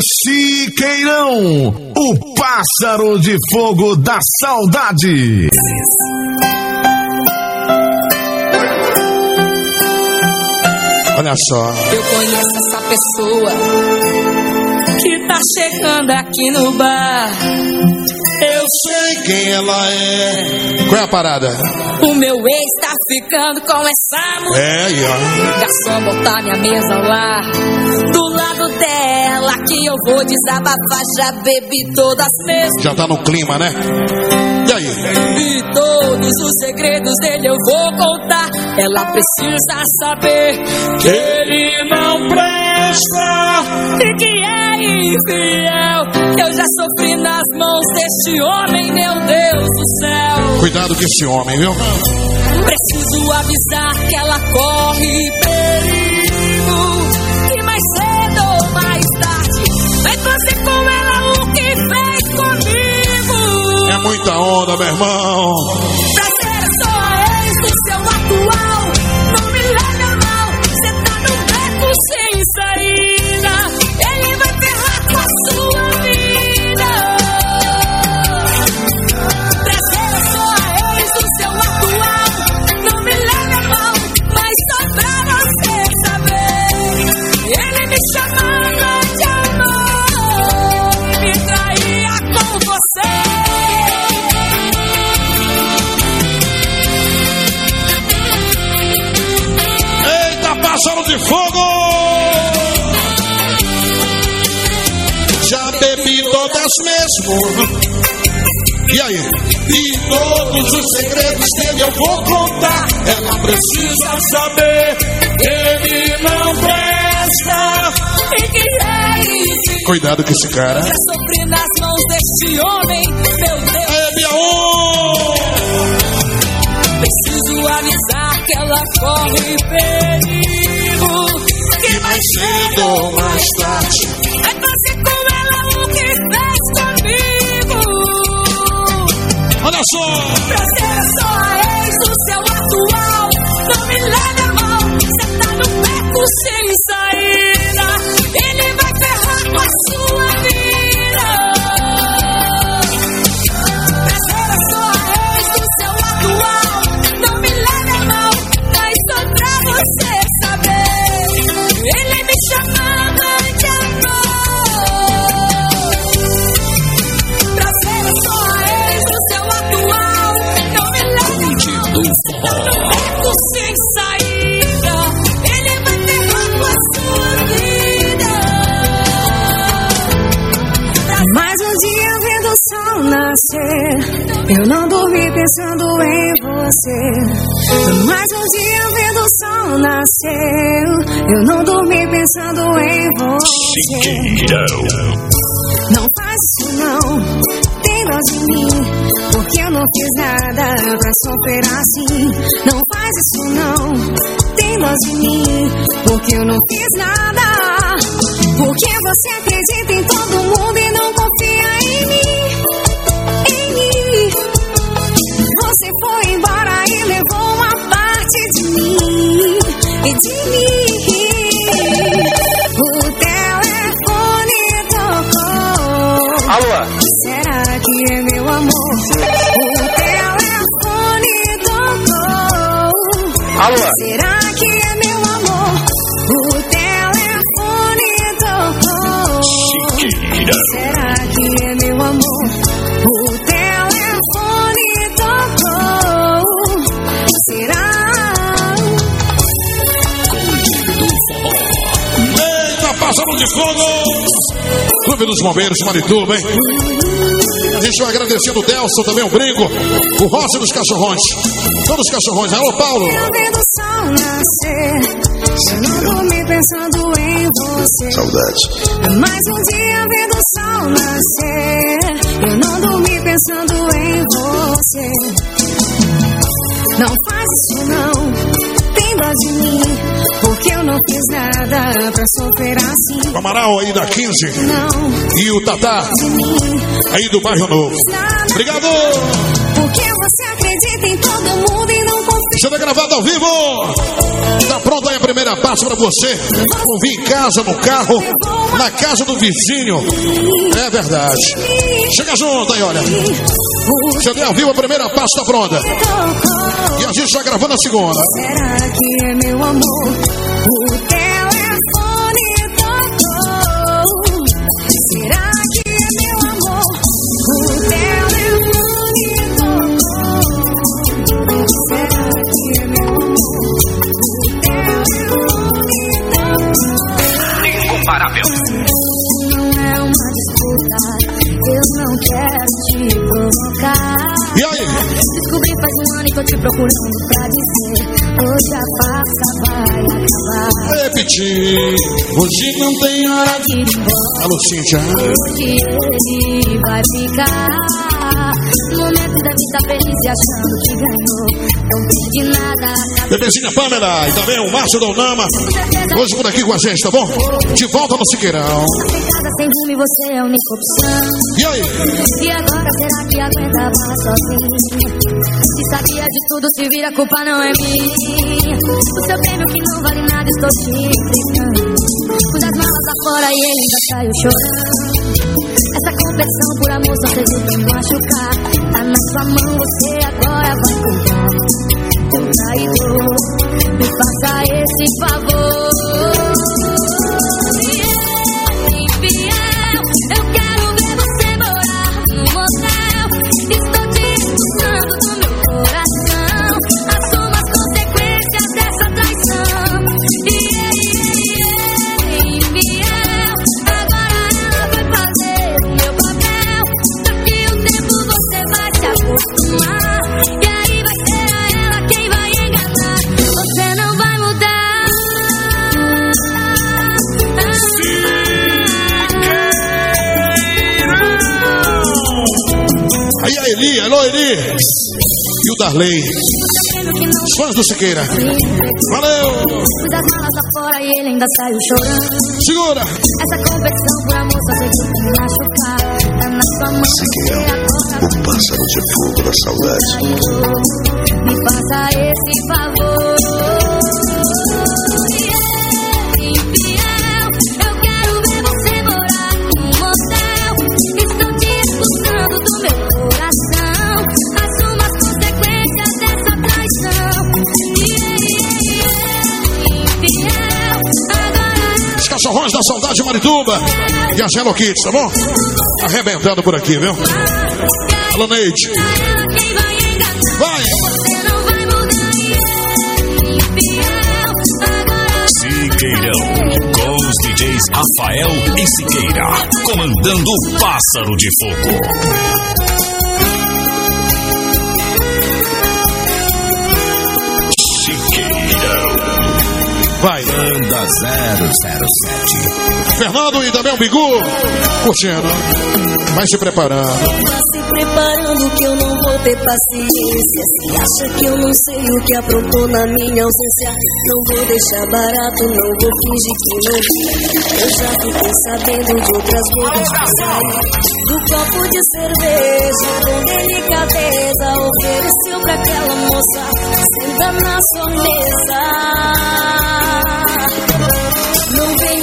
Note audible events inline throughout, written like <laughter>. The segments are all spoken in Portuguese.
Siqueirão, o pássaro de fogo da saudade. Olha só. Eu conheço essa pessoa que tá chegando aqui no bar. Eu sei quem ela é. Qual é a parada? O meu ex tá ficando com essa mulher. É, aí, ó. Garçom, botar minha mesa lá. Do lado dela que eu vou desabafar. Já bebi todas as mesas. Já tá no clima, né? E aí? E todos os segredos dele eu vou contar. Ela precisa saber que ele não presta e que é infiel. Eu já sofri nas mãos deste homem, meu Deus do céu. Cuidado com esse homem, viu? Preciso avisar que ela corre perigo. Muita onda, meu irmão. Fogo! Já bebi todas mesmo. E aí? E todos os segredos dele eu vou contar. Ela precisa saber que ele não presta. E que é isso? Cuidado com esse cara. Já sofri nas mãos deste homem, meu Deus. É, minha! Preciso avisar que ela corre perigo. Que mais Cedo ou mais tarde. vai fazer com ela o que fez comigo. Olha só! Prazer é só a ex do seu atual. Não me leve a mal, cê tá no beco sem saída. Ele vai ferrar com a sua eu não dormi pensando em você. Mas um dia vendo o sol nascer, eu não dormi pensando em você. Não faz isso não, tem dó de mim, porque eu não fiz nada pra sofrer assim. Não faz isso não, tem dó de mim, porque eu não fiz nada. Porque você acredita em todo mundo e não foi embora e levou uma parte de mim e de mim. O telefone tocou. Alô? Será que é meu amor? O telefone tocou. Alô? Será que é meu amor? O telefone tocou. Será que é meu amor? Pássaro de fogo! Clube dos Bombeiros, Marituba, hein? A gente vai agradecendo o Delson, também o Brinco, o Rossi dos Cachorrões. Todos os cachorrões. Alô, Paulo! Eu vendo o sol nascer. Eu não dormi pensando em você. Saudade. Mais um dia vendo o sol nascer. Eu não dormi pensando em você. Não faz isso não. Tem dó de mim. Porque eu não fiz nada pra sofrer assim. O Amaral aí da 15 Não e o Tatá aí do Bairro Novo. Obrigado! Porque você acredita em todo mundo e não confia. Sendo gravado ao vivo! Tá pronto aí a primeira parte pra você ouvir em casa, no carro, na casa do vizinho. É verdade. Chega junto aí, olha. Cheguei ao vivo, a primeira pasta pronta. E a gente está gravando a segunda. Será que é meu amor? Que que. Eu. E aí? Descobri faz um ano e tô te procurando pra dizer Hoje a acabar Repetir. Hoje não tem hora de ir embora Alô, Cíntia. Hoje ele vai ficar deve estar feliz e achando que ganhou Não perde nada Bebezinha Pamela e também o Márcio Donama. Hoje por aqui com a gente, tá bom? De volta no Siqueirão. Sentada sem rumo e você é a única opção E aí? E agora será que aguentava sozinho? Se sabia de tudo, se vira, a culpa não é minha. O seu prêmio que não vale nada, estou te implicando. Pus as malas afora e ele ainda saiu chorando. Essa competição por amor só fez o me machucar. Na mão, você agora vai cuidar. Teu traidor, me faça esse favor. Eli, alô Eli. E o Darley. Os fãs do Siqueira. Valeu! Pus as malas afora e ele ainda saiu chorando. Segura! Essa competição por amor só fez me machucar. Tá na sua mão, você agora O pássaro de fogo da saudade. me faça esse favor. Saudade Marituba. E a Hello Kids, tá bom? Arrebentando por aqui, viu? Alô, Neide. vai Siqueirão. Com os DJs Rafael e Siqueira. Comandando o Pássaro de Fogo. Vai! Banda 007. Fernando e também o Bigu. Curtindo. Vai se preparando. Vá se preparando que eu não vou ter paciência. Se acha que eu não sei o que aprontou na minha ausência, não vou deixar barato, não vou fingir que não vi. Eu já fiquei sabendo de outras bocas que saí. Do copo de cerveja, com delicadeza, ofereceu pra aquela moça, senta na sua mesa.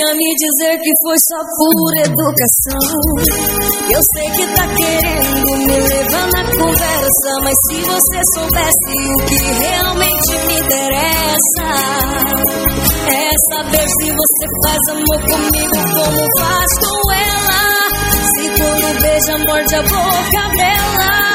Venha me dizer que foi só por educação. Eu sei que tá querendo me levar na conversa, mas se você soubesse o que realmente me interessa, é saber se você faz amor comigo como faz com ela. Se quando beija, morde a boca dela.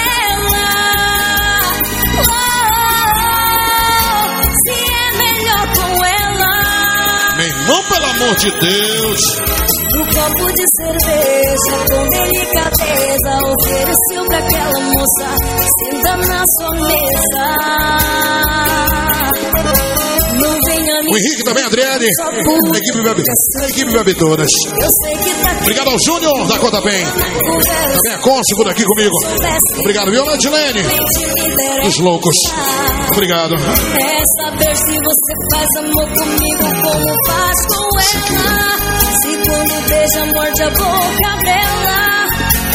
Amor de Deus. Um copo de cerveja com delicadeza ofereceu pra aquela moça senta na sua mesa. O Henrique também, Adriane. A equipe bebe, a equipe bebe todas. Eu sei que tá Obrigado ao Júnior da Conta Bem. Também a Conce por aqui comigo. Obrigado, viu, Edilene? Os loucos. Obrigado. É saber se você faz amor comigo como faz com ela. Se quando beija, morde a boca dela.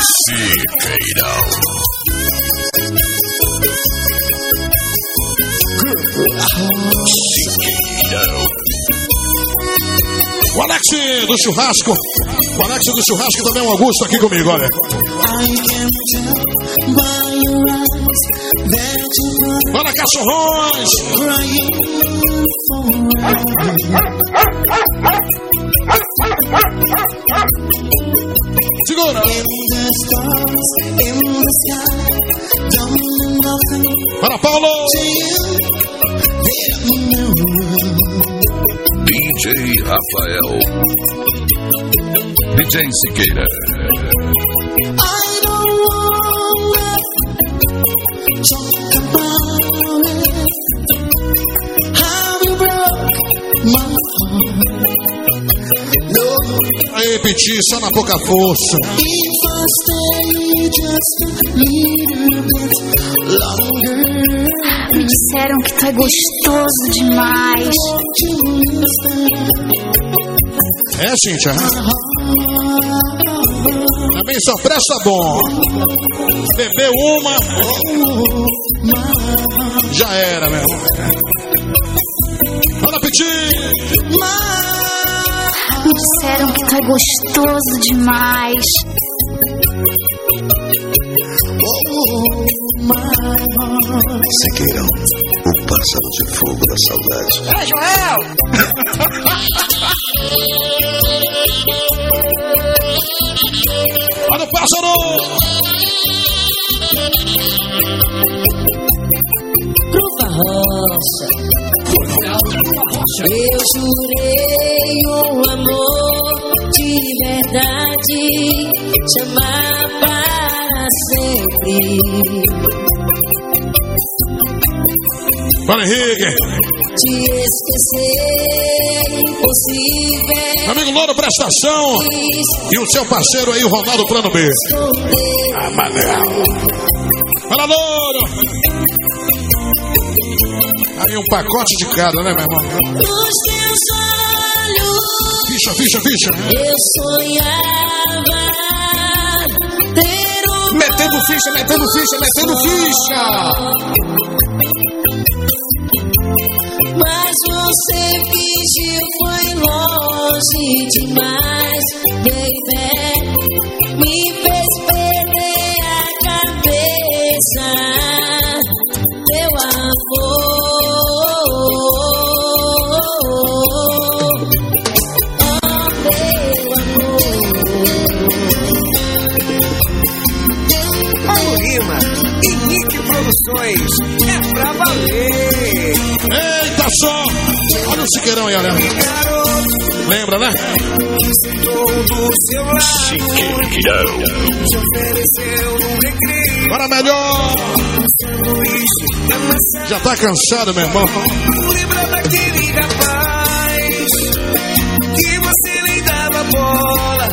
Siqueirão. Siqueirão. O Alex do churrasco. O Alex do churrasco também é um Augusto aqui comigo, olha. Bora, cachorrões! Segura! Para, Paulo! DJ Rafael. DJ Siqueira. Aí, Piti, só na pouca força. Me disseram que tá gostoso demais. É, Cíntia? Também só presta bom. Bebeu uma. Já era, meu irmão. Piti! Me disseram que tá gostoso demais. Siqueirão, o pássaro de fogo da saudade. Olha o pássaro! Fruta roça. Eu jurei um amor de verdade, te amar para sempre. Bora, Henrique! Te esquecer impossível. Amigo Louro, prestação! E o seu parceiro aí, o Ronaldo Plano B. Esconder Ah! Fala, Louro! Aí um pacote de cada, né, meu irmão? nos teus olhos. Ficha, ficha, ficha! Eu sonhava ter um Metendo ficha, metendo ficha, metendo ficha! Mas você fingiu foi longe demais, baby. Me fez perder a cabeça, meu amor. Oh, meu amor. Paulo Lima, Henrique Produções, é pra valer. Só! Olha o Siqueirão aí, olha. Lembra, né? Siqueirão. Bora melhor! Já tá cansado, meu irmão? Lembra daquele rapaz que você nem dava bola,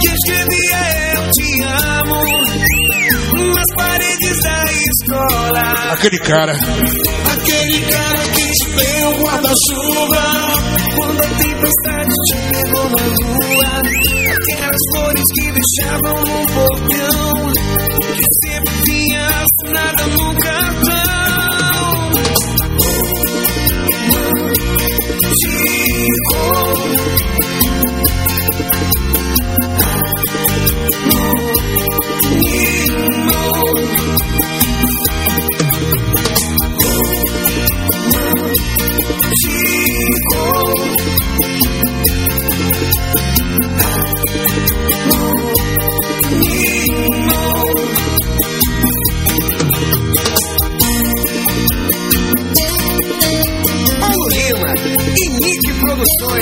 que escrevia eu te amo Aquele cara. Aquele cara que te deu guarda-chuva. Quando a tempestade te pegou na rua Aquelas flores que deixavam no portão. Que sempre tinha assinada no cartão Chico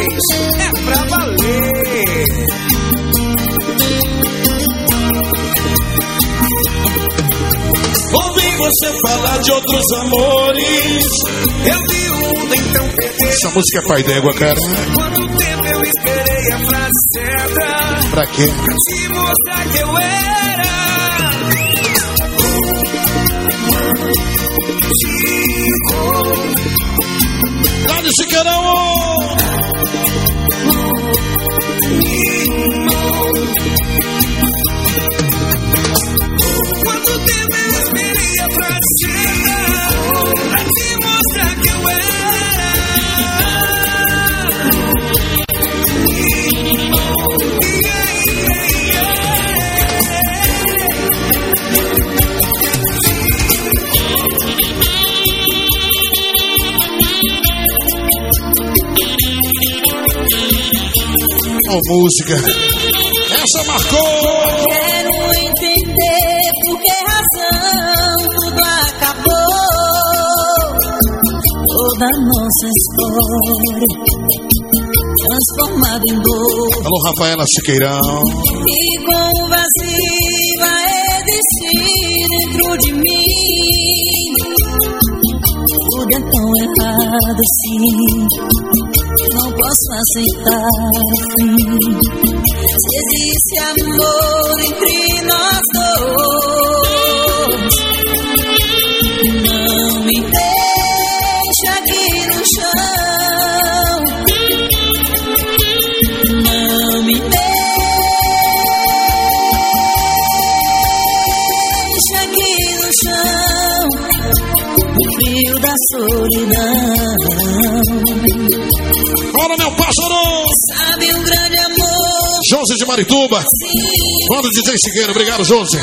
é pra valer. Ouvi você falar de outros amores. Eu vi um, então perder. Essa música é pai d'égua, cara. Quanto tempo eu esperei a frase certa? Pra quê? Pra te mostrar que eu era. Chico. Lá no Chiqueirão! Música. Essa marcou! Quero entender por que razão tudo acabou. Toda nossa história transformada em dor. Alô, Rafaela Siqueirão. E com o vazio a existir dentro de mim. Tudo é tão errado assim. Posso aceitar. Se existe amor de Marituba. Banda DJ Siqueira. Obrigado, Josi.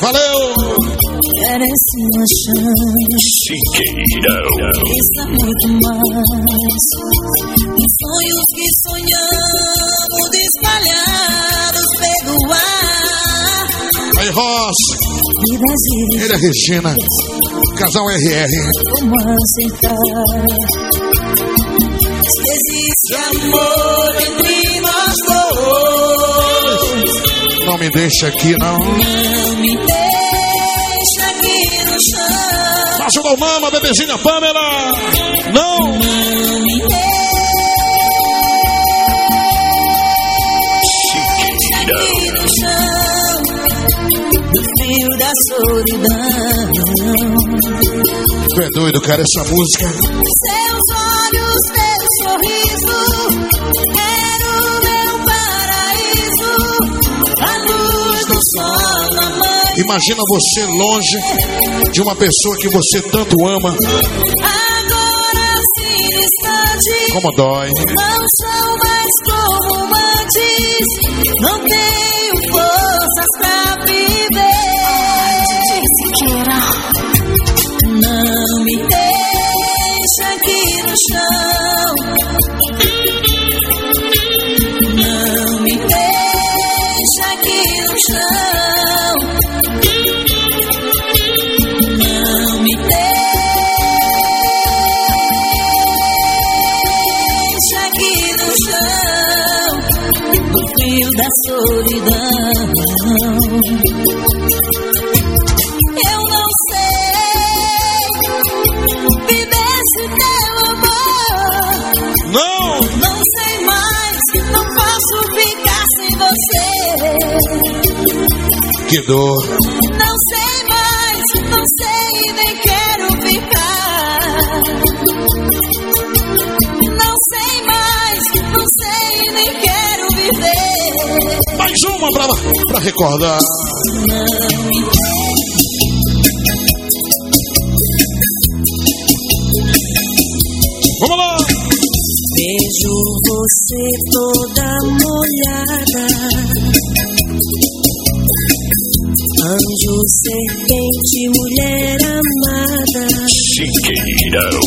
Valeu! merece uma chance. Siqueirão. Pensa muito mais Em sonhos que sonhamos espalhados pelo ar Aí, Ross. Ele é Regina. Casal RR. como aceitar Se existe amor entre me deixa aqui, não. Não me deixa aqui no chão o Mama, bebezinha Pamela. Não! Não me deixa aqui no chão No frio da solidão Tu é doido, cara, essa música. Seus Imagina você longe de uma pessoa que você tanto ama. Como dói. Não sou mais como antes Não Que dor. Não sei mais, não sei nem quero ficar. Não sei mais, não sei nem quero viver. Mais uma pra, pra recordar. Vamos lá! vejo você toda molhada. Serpente, mulher amada. Siqueirão.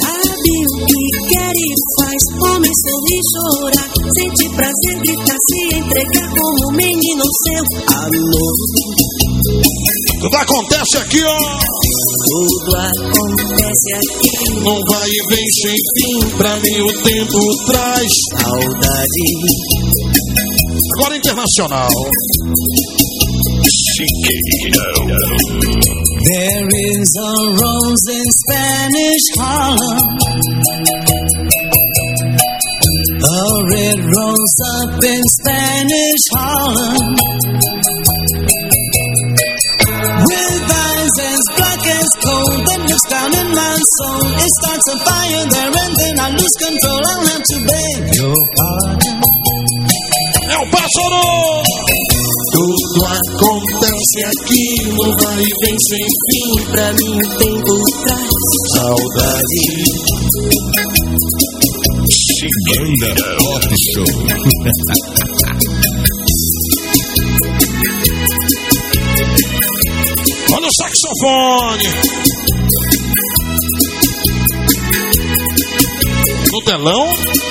Sabe o que quer e faz homem sorrir, chorar Sente prazer, gritar, se entregar como um menino seu amor Tudo acontece aqui, ó. Tudo acontece aqui, Não vai e vem sem fim. Pra mim o tempo traz. saudade Agora internacional. There is a rose in Spanish Harlem. A red rose up in Spanish Harlem. With eyes as black as coal that looks down in my soul. It starts a fire there and then I lose control. I'll have to beg your pardon. É o pássaro! Tudo acontece aqui, no vai e vem sem fim. Pra mim o tempo traz saudade. Banda Pop Show. Olha o saxofone! No telão?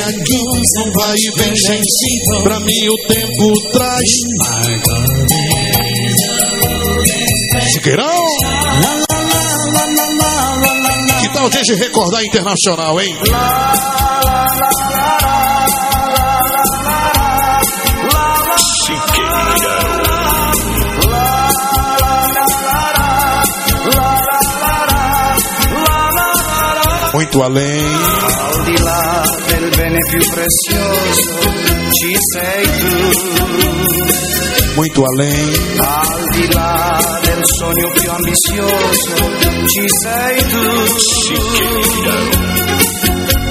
Aqui, não vai e vem fim. Pra mim o tempo traz. Siqueirão! Que tal gente recordar internacional, hein? Muito além. Del bene più prezioso ci sei tu. Muito além. Al di là del sogno più ambizioso ci sei tu.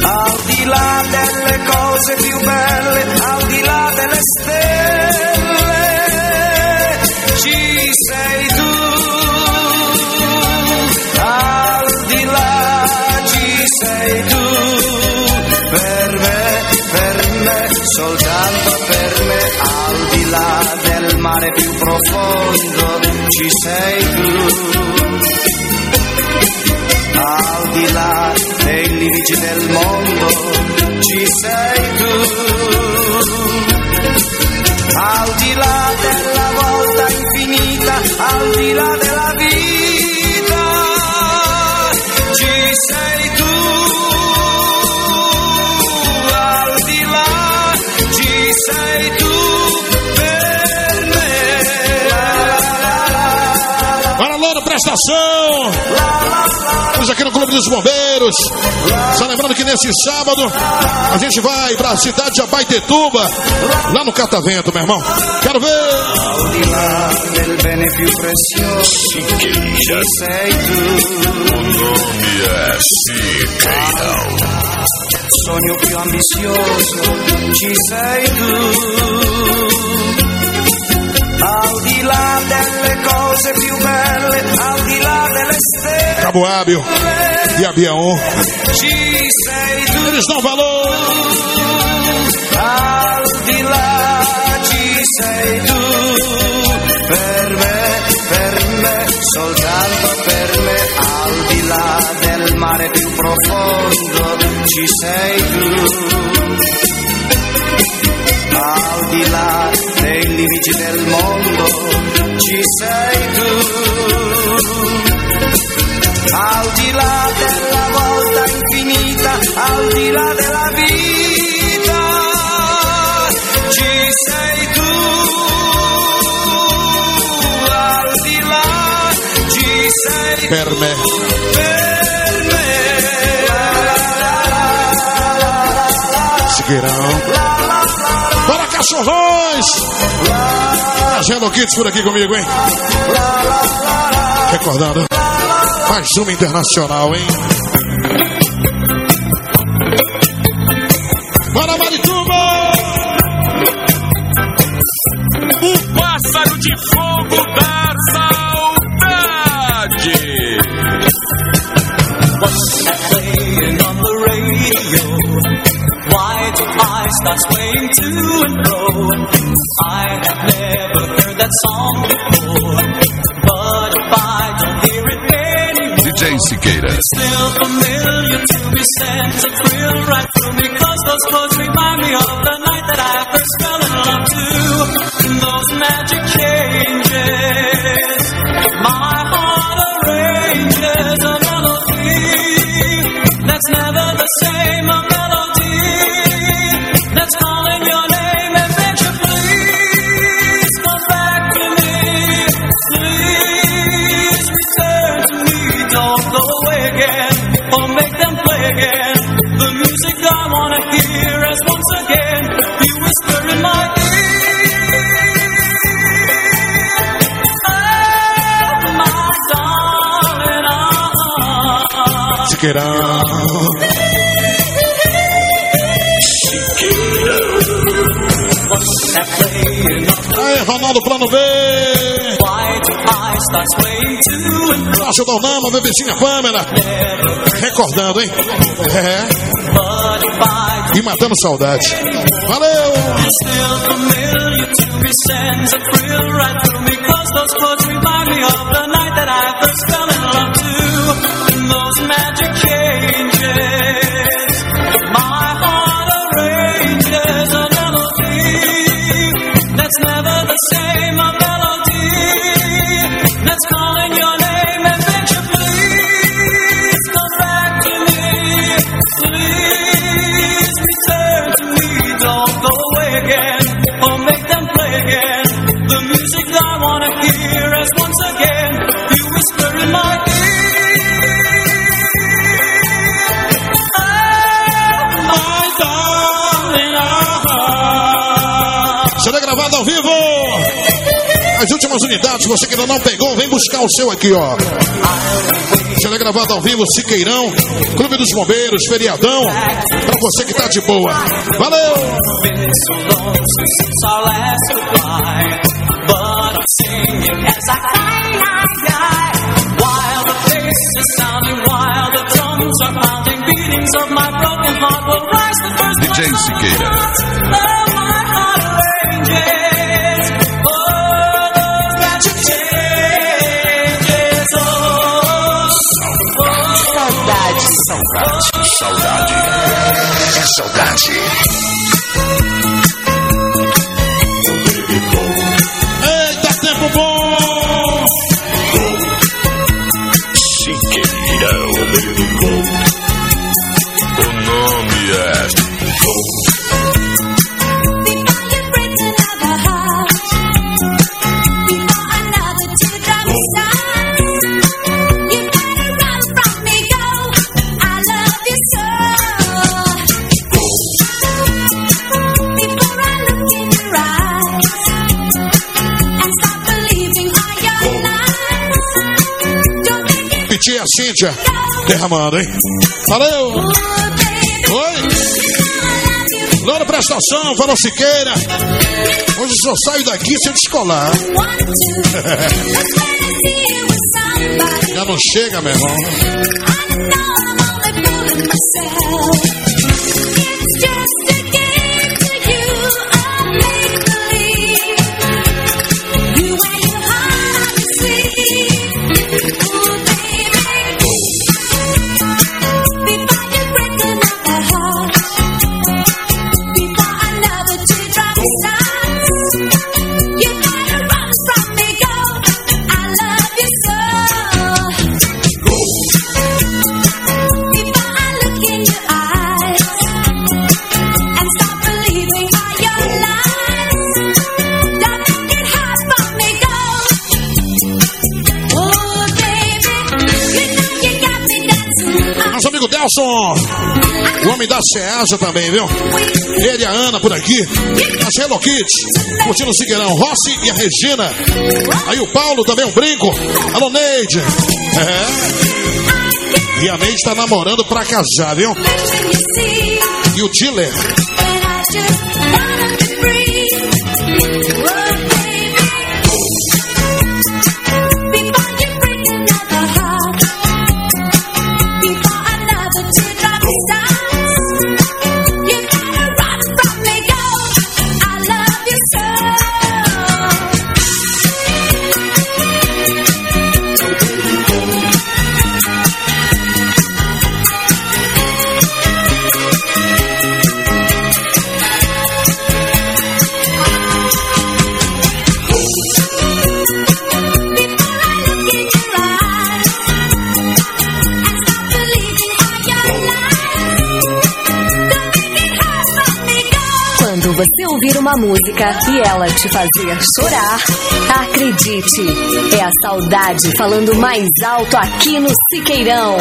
Al di là delle cose più belle, al di là delle stelle, ci sei tu. Soltanto per me, al di là del mare più profondo, ci sei tu al di là dei limiti del mondo ci sei tu. Al di là della volta infinita, al di là della vita, Prestação! Estamos aqui no Clube dos Bombeiros. Só lembrando que nesse sábado a gente vai para a cidade de Abaitetuba, lá no Catavento, meu irmão. Quero ver! Bene più prezioso ci sei tu. Al di là delle cose più belle, al di là delle stelle, Cabo Hábil e Abiaon, ci sei tu. eles dão valor. Al di là ci sei tu, per me, per me, soltanto per me, al di là del mare più profondo ci sei tu. Al di là dei limiti del mondo ci sei tu. Al di là della volta infinita, al di là della vita, ci sei tu. Al di là ci sei Per me. per me. Siqueirão. Bora, cachorrões! Agenda Kids por aqui comigo, hein? Recordando. Mais uma internacional, hein? Why do I start swaying to and fro? I have never heard that song before. But if I don't hear it anymore, DJ Siqueira. it's still familiar to me, sends a thrill right through me. Cause those clothes remind me of the night that I first fell in love too. Swaying to and fro? Acho da Nama, bebezinha Pamela. Recordando, hein? É. E matando saudade. Valeu! still familiar to me, sends a thrill right through me. Cause those clothes remind me of the As unidades, você que ainda não pegou, vem buscar o seu aqui, ó. Será gravado ao vivo, Siqueirão, Clube dos Bombeiros, feriadão, pra você que tá de boa. Valeu! been so Saudade. É saudade. Eita, tempo bom! Siqueirão. O nome é Pedir a Cíntia derramando, hein? Valeu! Oi! Loura prestação, falou Siqueira. Hoje só saio daqui se eu descolar. <laughs> Já não chega, meu irmão. Da Ceasa também, viu? Ele e a Ana por aqui. As Hello Kids, curtindo o Siqueirão. Rossi e a Regina. Aí o Paulo também, um brinco. Alô, Neide. É. E a Neide tá namorando pra casar, viu? E o Tiller. Uma música e ela te fazer chorar, acredite, é a saudade falando mais alto aqui no Siqueirão.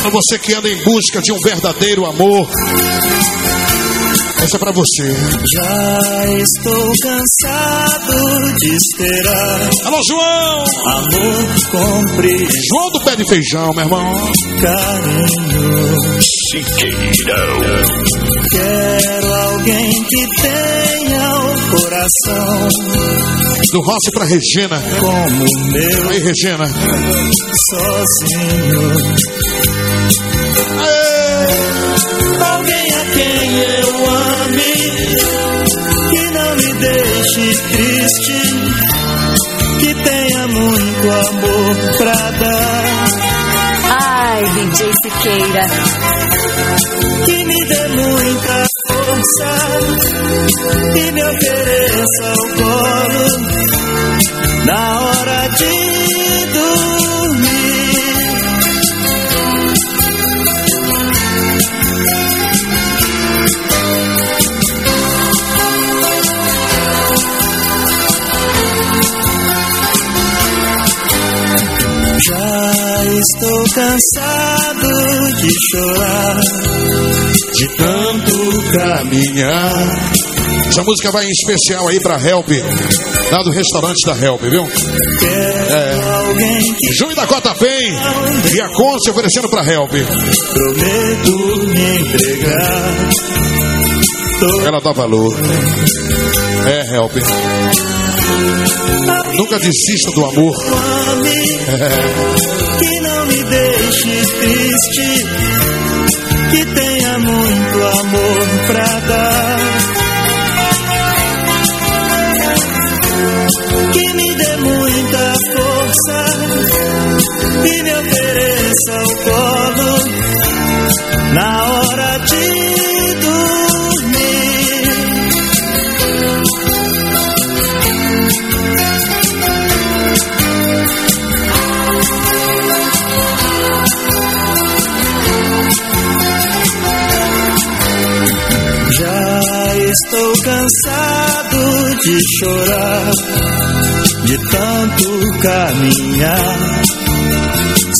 Para você que anda em busca de um verdadeiro amor, essa é pra você. Já estou cansado de esperar. Alô, João! Amor, compre. João do pé de feijão, meu irmão. Carinho. Siqueirão. Quero alguém que tenha o coração. Do Rossi pra Regina. Como meu. Aí, Regina. Sozinho. Aê. Deixe triste. Que tenha muito amor pra dar. Ai, DJ Siqueira. Que me dê muita força. E me ofereça o colo. Na hora de estou cansado de chorar, de tanto caminhar. Essa música vai em especial aí pra Help, lá do restaurante da Help, viu? Que Júnior da Cota Pen e a Conce oferecendo pra Help. prometo me entregar. Ela dá valor. É, Help. Nunca desista do amor. Me deixe triste, que tenha muito amor pra dar. Que me dê muita força e me ofereça o colo na hora de chorar, de tanto caminhar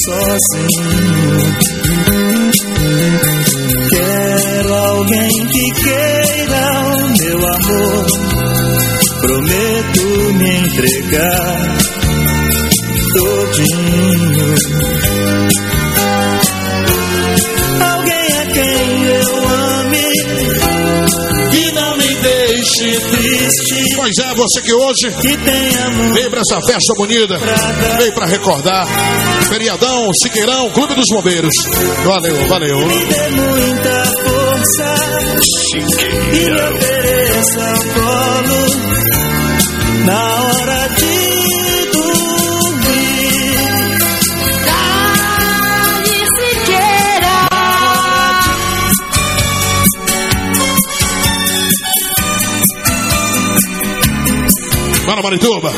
sozinho. Quero alguém que queira o meu amor. Prometo me entregar todinho. Pois é, você que hoje veio pra essa festa bonita, veio pra recordar. Feriadão, Siqueirão, Clube dos Bombeiros. Valeu, valeu. me dê muita força e me Siqueirão. ofereça o colo na Para Marituba. O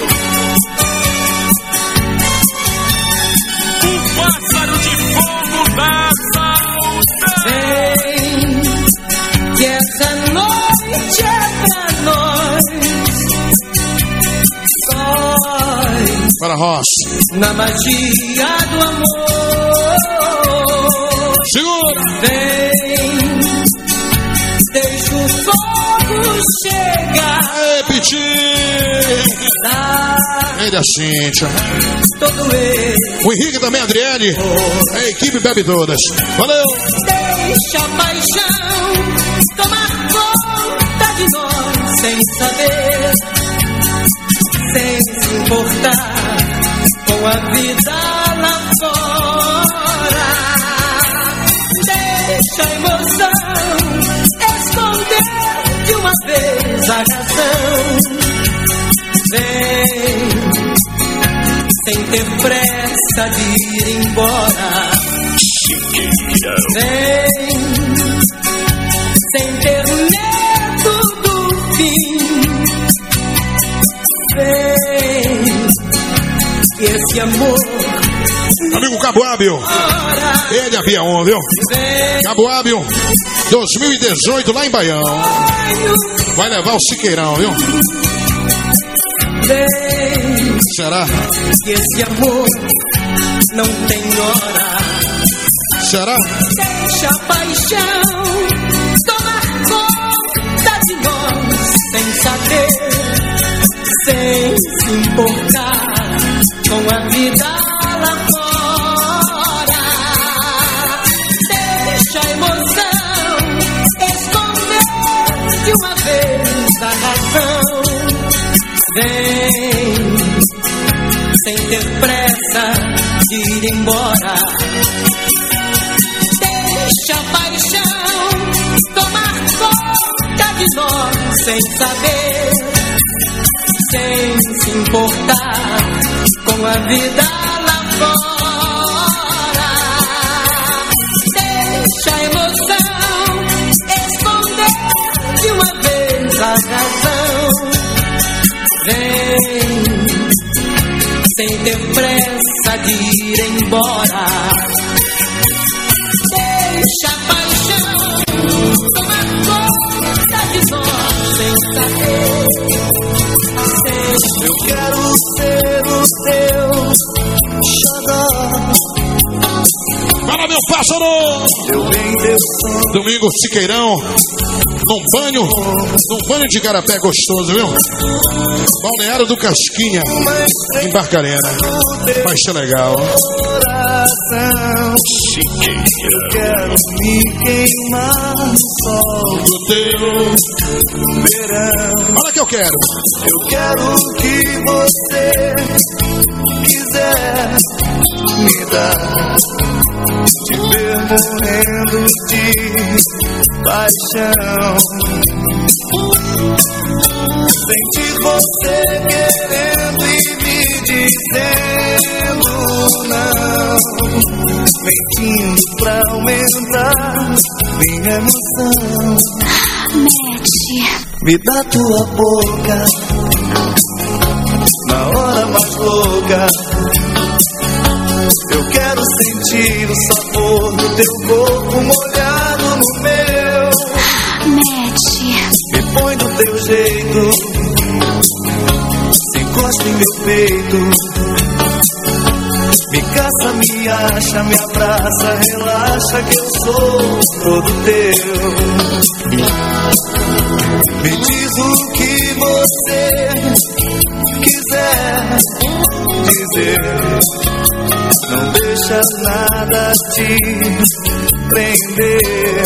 pássaro de fogo da saudade. Vem, que essa noite é pra nós. Só Para Rossi. na magia do amor. Segura. Vem, deixa o fogo chegar. Pitinho. Dá Ele é a Cíntia. O Henrique também, a Adriele. A equipe bebe todas. Valeu. Deixa a paixão tomar conta de nós sem saber, sem se importar com a vida lá fora. Deixa a emoção esconder de uma vez a razão. Vem, sem ter pressa de ir embora. Vem, sem ter medo do fim. Vem, que esse amor Cabo Hábil. Ele havia um, viu? Cabo Hábil, 2018, lá em Baião. Vai levar o Siqueirão, viu? Será? Que esse amor não tem hora. Será? Deixa a paixão tomar conta de nós sem saber, sem se importar com a vida lá fora. Deixa a emoção esconder de uma vez a razão. Vem sem ter pressa de ir embora. Deixa a paixão tomar conta de nós sem saber, sem se importar com a vida lá fora. Deixa a emoção esconder de uma vez a razão. Vem sem ter pressa de ir embora. Deixa a paixão tomar conta de nós sem saber. Eu quero ser o teu xodó. Fala, meu pássaro! Domingo, Siqueirão. Num banho, num banho de garapé gostoso, viu? Balneário do Casquinha, em Barcarena. Vai ser legal. coração. Eu quero me queimar no sol do teu verão. Olha que eu quero. Eu quero que você quiser me dar. Te ver morrendo de paixão. Sentir você querendo e me dizendo não. Mentindo pra aumentar minha emoção. Me dá tua boca na hora mais louca. Sentir o sabor do teu corpo molhado no meu. Me põe do teu jeito, se encosta em meu peito. Me caça, me acha, me abraça, relaxa que eu sou todo teu. Me diz o que você quiser dizer. Não deixa nada te prender.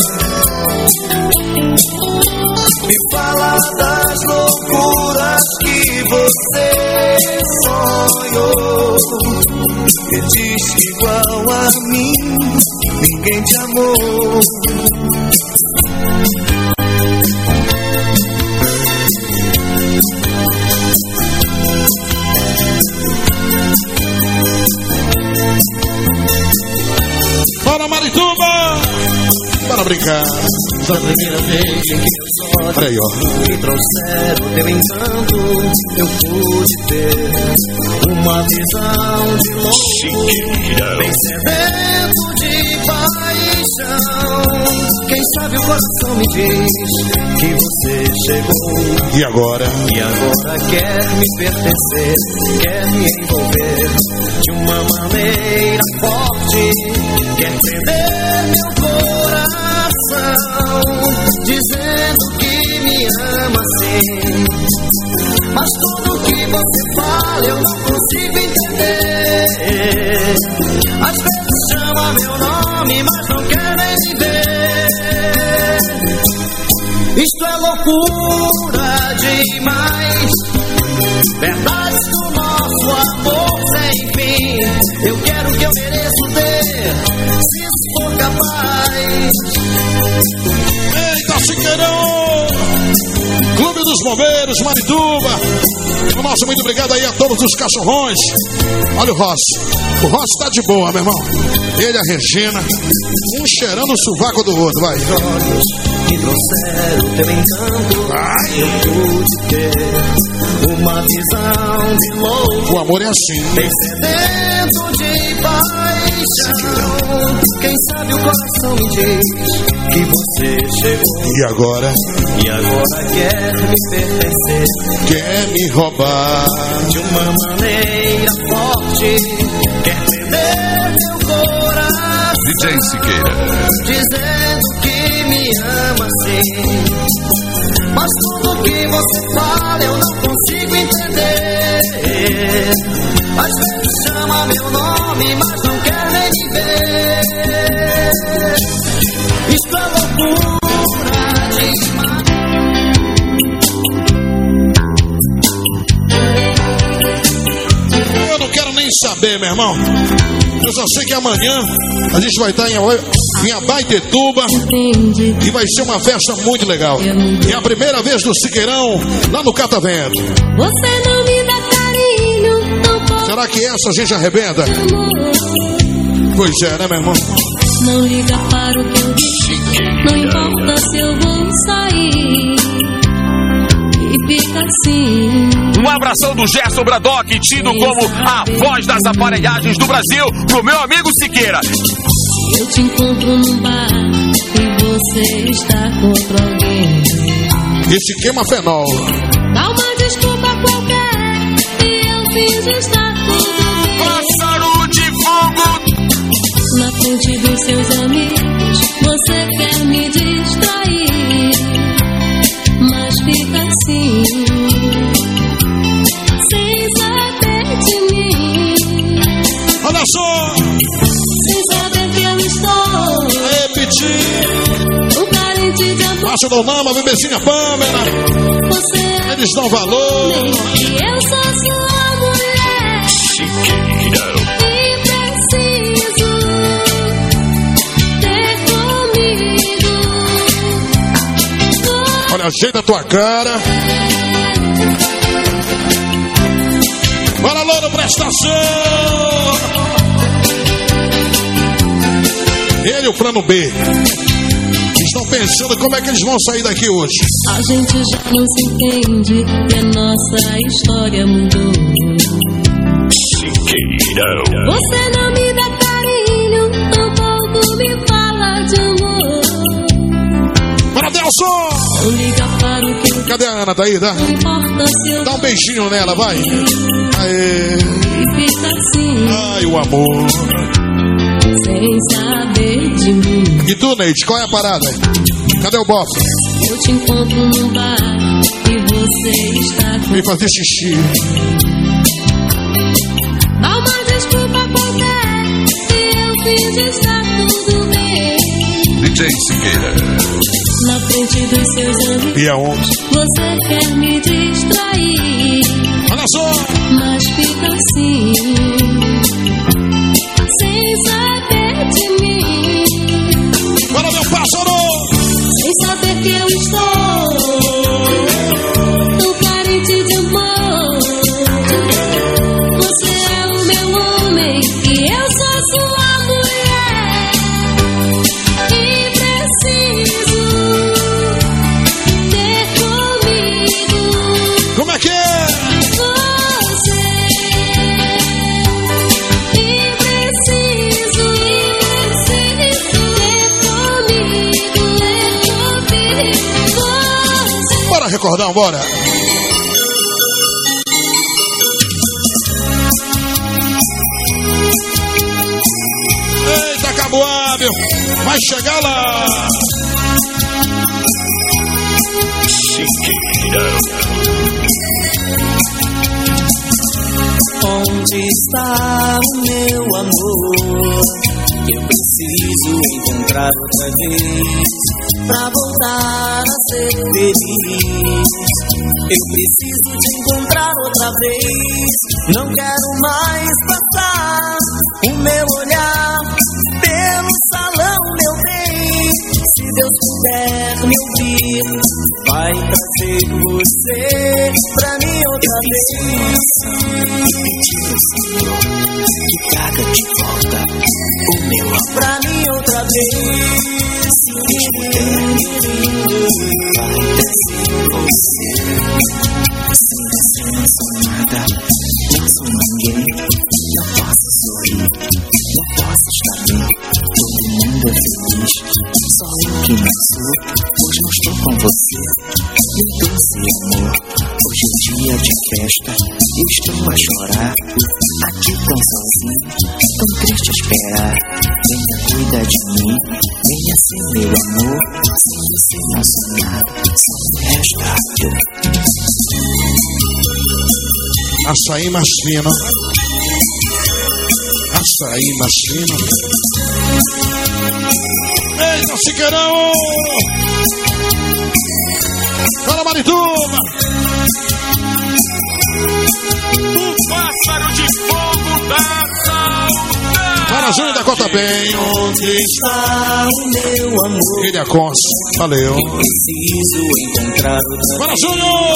Me fala das loucuras que você sonhou. E diz igual a mim ninguém te amou. Brincar. Da primeira vez em que meus olhos aí, ó. me trouxeram teu encanto, eu pude ter uma visão de longe, bem sedento de paixão. Quem sabe o coração me diz que você chegou E agora? e agora quer me pertencer, quer me envolver de uma maneira forte, quer prender meu coração, dizendo que me ama assim. Mas tudo que você fala eu não consigo entender. Às vezes chama meu nome, mas não quer nem me ver. Isto é loucura demais. Verdades do nosso amor sem fim. Eu quero que eu mereço ter, for capaz. Eita, Siqueirão! Clube dos Bombeiros, Marituba. O nosso muito obrigado aí a todos os cachorrões. Olha o Ross. O Ross tá de boa, meu irmão. Ele a Regina. Um cheirando o sovaco do outro, vai. me trouxeram teu encanto. Eu pude ter uma visão de louco. O amor é assim. Sedento de paixão. Quem sabe o coração me diz que você chegou. E agora? E agora quer me pertencer. Quer me roubar. De uma maneira forte. Quer prender meu coração. DJ Siqueira. Dizendo que me ama sim. Mas tudo que você fala eu não consigo entender. Às vezes chama meu nome, mas não loucura demais. Eu não quero nem saber, meu irmão. Eu só sei que amanhã a gente vai estar em, em Abaitetuba e vai ser uma festa muito legal. É a primeira vez do Siqueirão lá no Catavento. Você não me dá carinho, tampouco Será que essa a gente arrebenta? Pois é, né, meu irmão? Não liga para o que eu digo. Não importa se eu vou sair. E fica assim. Um abração do Gerson Bradock, tido como a voz das aparelhagens do Brasil, pro meu amigo Siqueira. Eu te encontro num bar e você está com outro alguém. Esse queima fenol. Dá uma desculpa qualquer seus amigos, você quer me distrair. Mas fica assim, sem saber de mim. Olha só! Sem saber que eu estou Repetir. um carente de amor. Márcio Donama, bebezinha Pamela. Você Eles dão valor. e eu sou sua Olha, ajeita a tua cara. Bora, Louro, prestação! Ele e o plano B. Estão pensando como é que eles vão sair daqui hoje. A gente já não se entende e a nossa história mudou. Você não Eu Cadê a Ana? Tá aí, tá? se Dá um beijinho nela, vai. Aê. e fica assim, Ai, o amor. sem saber de mim. E tu, Neide, qual é a parada? Cadê o bofe? Eu te encontro num bar e você está com Vem fazer xixi. Dá uma desculpa qualquer e eu finjo estar tudo bem. DJ Siqueira. Na frente dos seus amigos, E aonde? você quer me distrair. Olha só! Mas fica assim, sem saber de mim. Bora, meu pássaro! Sem saber que eu estou você. Bora! Eita, Cabo Hábil! Vai chegar lá! Onde está o meu amor? Encontrar outra vez pra voltar a ser feliz. Eu preciso te encontrar outra vez. Não quero mais passar o meu olhar pelo salão, meu bem. Se Deus puder me vai trazer você pra mim outra vez. Que traga de volta o meu amor pra mim outra vez. Se vai trazer você. Sem você não sou nada, não sou ninguém. Não posso sorrir, posso estar bem. Todo mundo é feliz, só eu que não sou. Pois não estou com você, meu doce amor. Hoje é dia de festa, eu estou a chorar. Aqui tão sozinho, tão triste a esperar. Venha cuidar de mim, venha ser meu amor. Sem você não sou nada, só me resta eu. Açaí mais fino. Açaí mais fino. Eita, Siqueirão! Fala, Marituba! O pássaro de fogo da Fala, Júnior da Cota Bem. Onde está o meu amor? Ele é Aconso. Valeu. Preciso encontrar outra Fala, Júnior!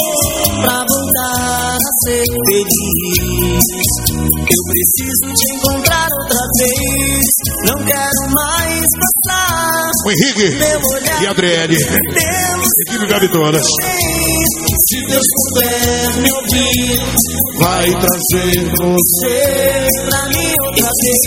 pra voltar a ser feliz. Eu preciso te encontrar outra vez. Não quero mais passar. O Henrique e a Adriele. Equipe Gavitoras. Se Deus puder me ouvir, Vai trazer você. pra mim outra vez.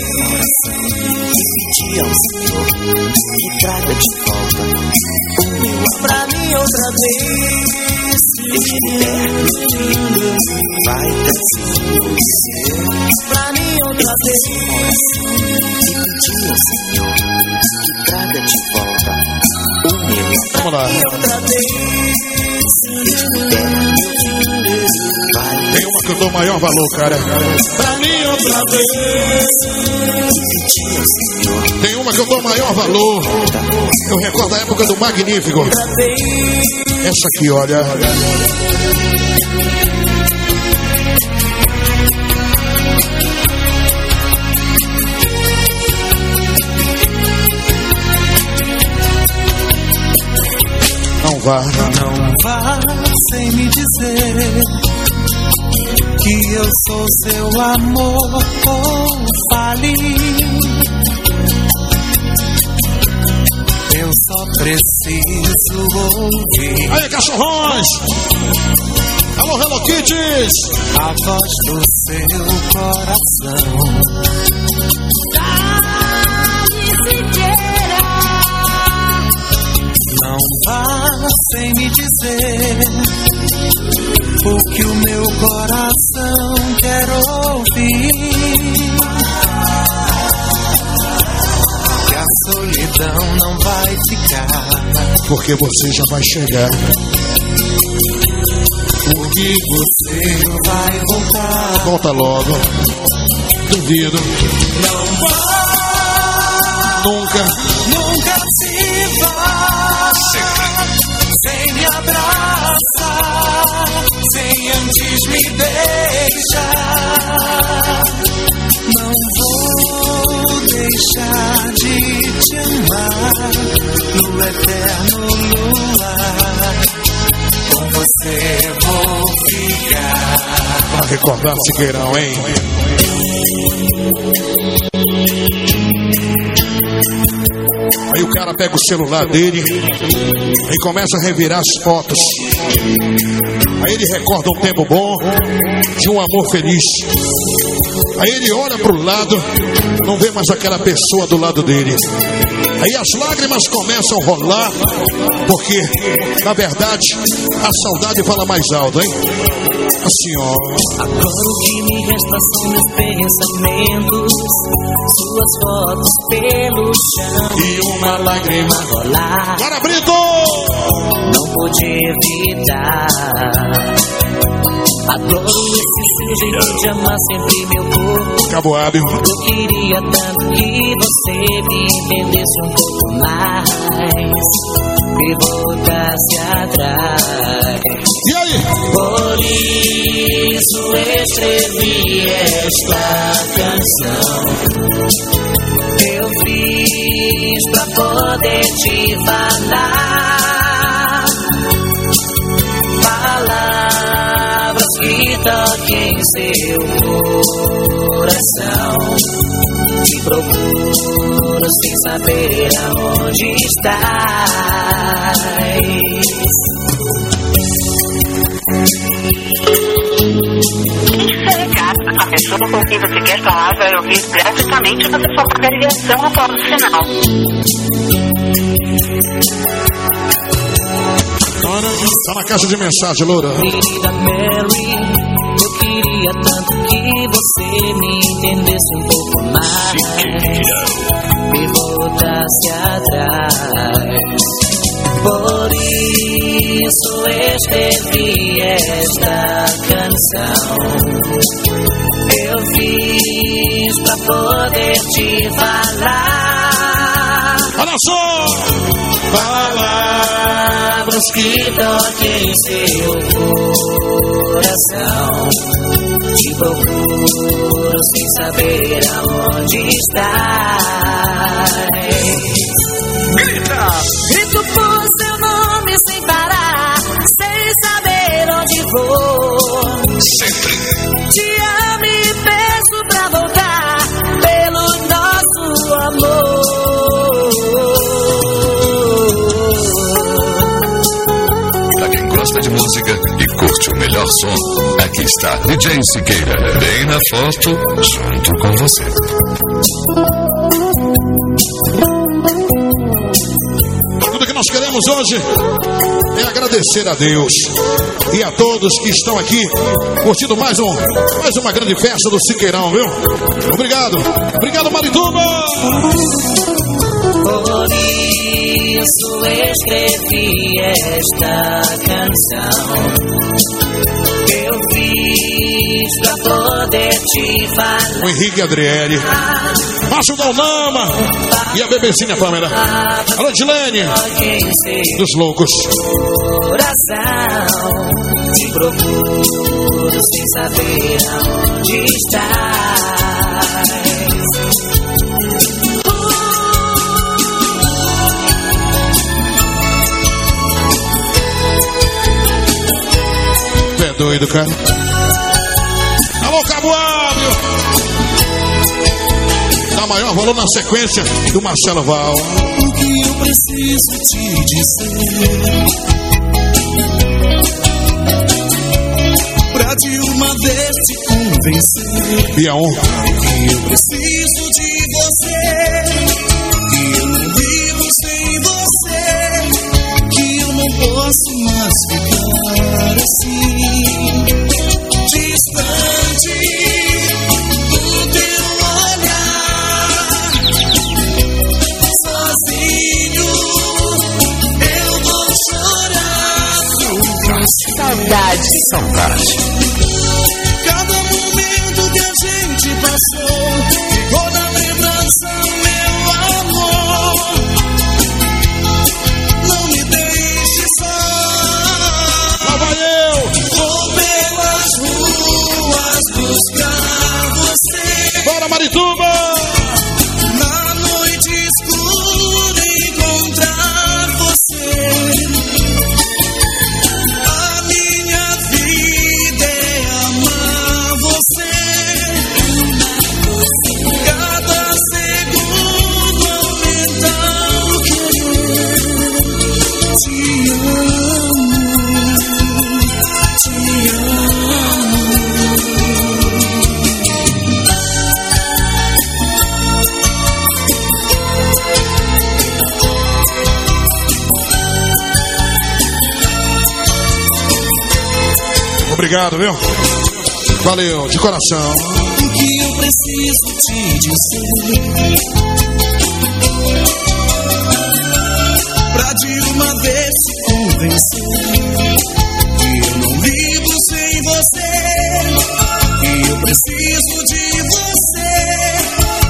Pedir ao Senhor que traga de volta o meu pra mim outra vez. Se Deus puder me ouvir, vai trazer você pra mim outra vez. Pedir ao Senhor que traga de volta Vamos lá. Tem uma que eu dou maior valor, cara. pra mim outra vez. Tem uma que eu dou maior valor. Eu recordo a época do Magnífico. Essa aqui, olha. Não vá. Não vá sem me dizer que eu sou seu amor. Oh, fale. Eu só preciso ouvir Aí, cachorrões! Alô, Hello Kitties! a voz do seu coração. Sem me dizer o que o meu coração quer ouvir. Que a solidão não vai ficar. Porque você já vai chegar. Porque você vai voltar. Volta logo. Duvido. Não vá, Nunca. nunca você vou ficar. Pra recordar Siqueirão, hein? Aí o cara pega o celular dele e começa a revirar as fotos. Aí ele recorda um tempo bom de um amor feliz. Aí ele olha pro lado, não vê mais aquela pessoa do lado dele. Aí as lágrimas começam a rolar, porque na verdade a saudade fala mais alto, hein? Assim, ó. Agora o que me resta são meus pensamentos, suas fotos pelo chão E uma lágrima. rolar. Bora, Brito! Não pude evitar. Adoro esse seu jeito de amar sempre meu corpo. Cabo hábil. Eu queria tanto que você me entendesse um pouco mais e voltasse atrás. E aí? Por isso escrevi esta canção. Eu fiz pra poder te falar palavras que toquem seu coração. Te procuro sem saber aonde estás. Ligasse a pessoa com quem você quer falar vai ouvir gratuitamente você só paga a ligação após o sinal. Tá na caixa de mensagem, Loura. Querida Mary, queria tanto que você me entendesse um pouco mais e voltasse atrás. Por isso escrevi esta canção. Eu fiz pra poder te falar. Olha só! Palavras que toquem seu coração. Te procuro sem saber aonde estás. Grita! Grito por seu nome sem parar, sem saber onde vou. Sempre. Te amo e peço pra voltar pelo nosso amor. Música e curte o melhor som, aqui está DJ Siqueira, bem na foto, junto com você. Tudo que nós queremos hoje é agradecer a Deus e a todos que estão aqui curtindo mais, um, mais uma grande festa do Siqueirão, viu? Obrigado. Obrigado, Marituba! Por isso escrevi esta canção. Eu fiz pra poder te falar. O Henrique Adriele. Márcio Dalnama e a bebezinha Pamela. Alô, Dilene. Dos loucos. Coração, te procuro sem saber aonde estás. Doido, cara. Alô, Cabuábio. Dá maior valor na sequência do Marcelo Val. O que eu preciso te dizer Pra de uma vez te convencer Biaon. Que eu preciso de você Posso mais ficar assim Distante do teu olhar Sozinho eu vou chorar Saudade. Saudade. Obrigado, viu? Valeu, de coração. O que eu preciso te dizer Pra de uma vez te convencer Que eu não vivo sem você Que eu preciso de você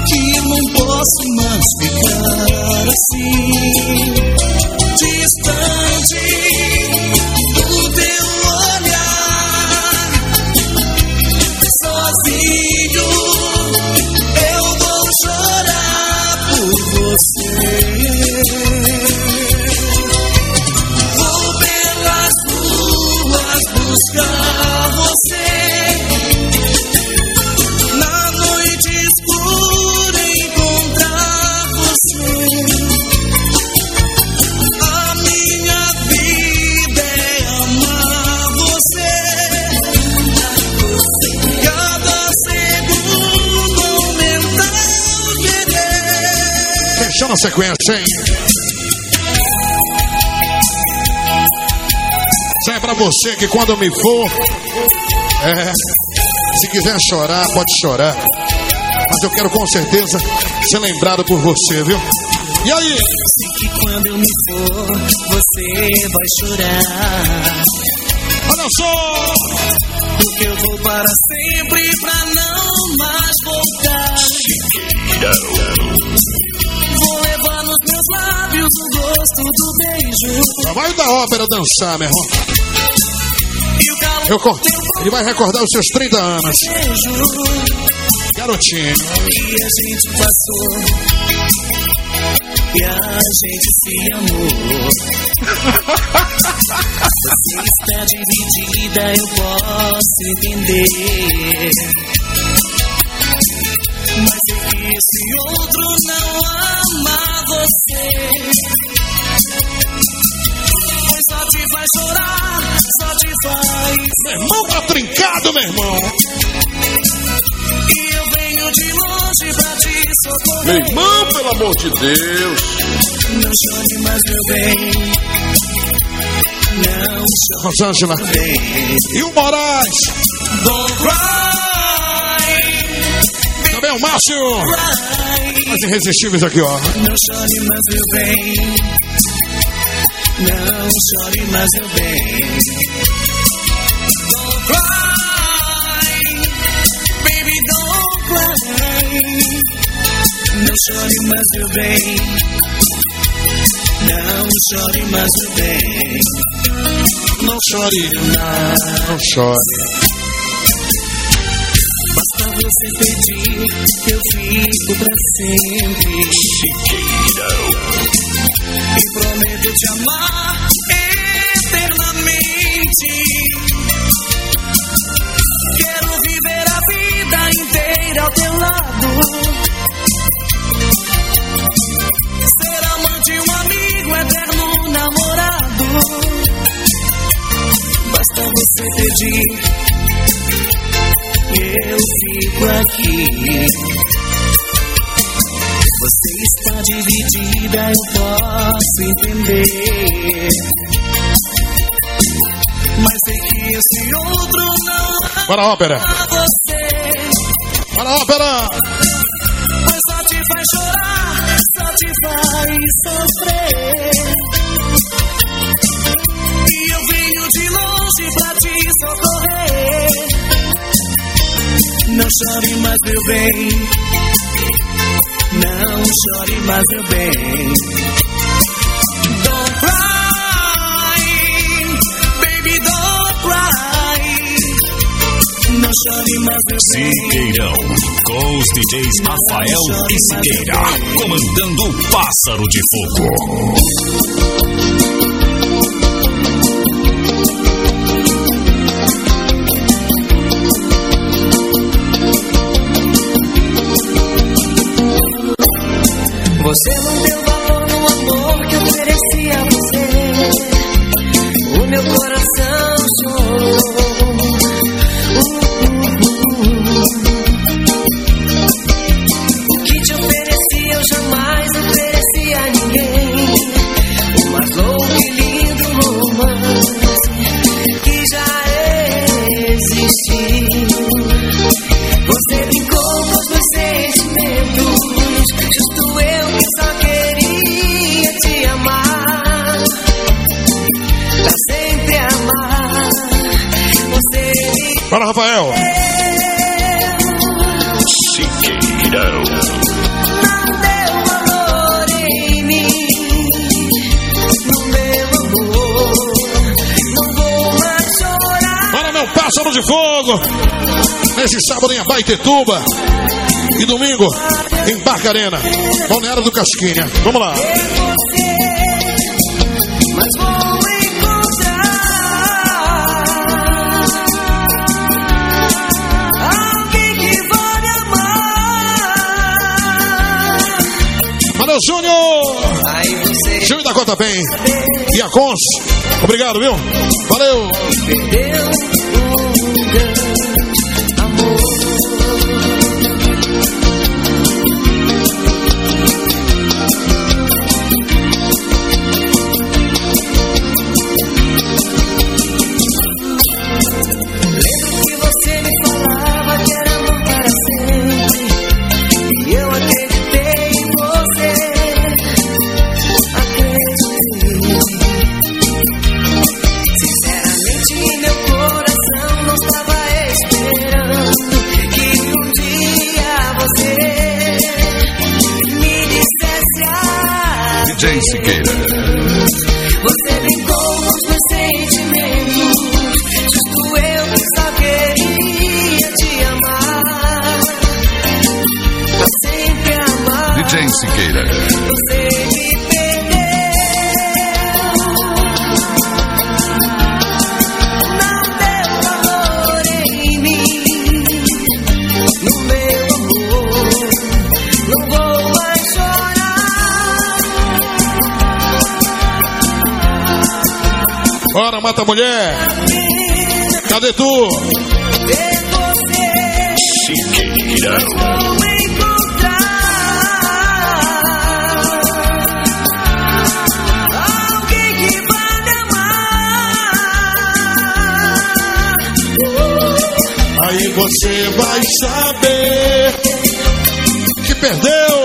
Que não posso mais ficar assim Distante na sequência, hein? Isso é pra você que quando eu me for. É. Se quiser chorar, pode chorar. Mas eu quero com certeza ser lembrado por você, viu? E aí? Sei que quando eu me for, você vai chorar. Olha só! Porque eu vou para vai da ópera dançar, meu irmão. Eu, ele vai recordar os seus 30 anos. Garotinho. <laughs> que a gente passou e a gente se amou. Você está dividida, eu posso entender. Mas sei que esse outro não ama você. Te faz chorar, só te faz. Meu irmão tá trincado, meu irmão. E eu venho de longe pra te socorrer. Meu irmão, pelo amor de Deus. Não chore mais, meu bem. Não chore, Rosângela. E o Moraes. Don't cry, Também o Márcio. As irresistíveis aqui, ó. Não chore mais, meu bem. Não chore mais, meu bem. Don't cry, baby, don't cry. Não chore mais, meu bem. Não chore mais, meu bem. Não chore, não chore. Basta você pedir eu fico pra sempre. E prometo te amar eternamente. Quero viver a vida inteira ao teu lado. Ser amante, um amigo, eterno namorado. Basta você pedir eu fico aqui. Está dividida, eu posso entender. Mas sei que esse outro não Para a ópera. você. Para a ópera. Pois só te faz chorar, só te faz sofrer. E eu venho de longe pra te socorrer. Não chore mais, meu bem. Não chore mais, meu bem. Don't cry, baby, don't cry. Não chore mais, meu bem. Siqueirão, com os DJs Rafael e Siqueira, comandando o Pássaro de Fogo. Você sábado em Abaitetuba. E domingo em Barcarena. Balneário do Casquinha. Vamos lá. você, mas vou encontrar alguém que vai me amar. Valeu, Júnior. Júnior da Cota Bem. E a Cons. Obrigado, viu? Valeu. mata a mulher. Cadê tu? Chiqueirão. Aí você vai saber que perdeu.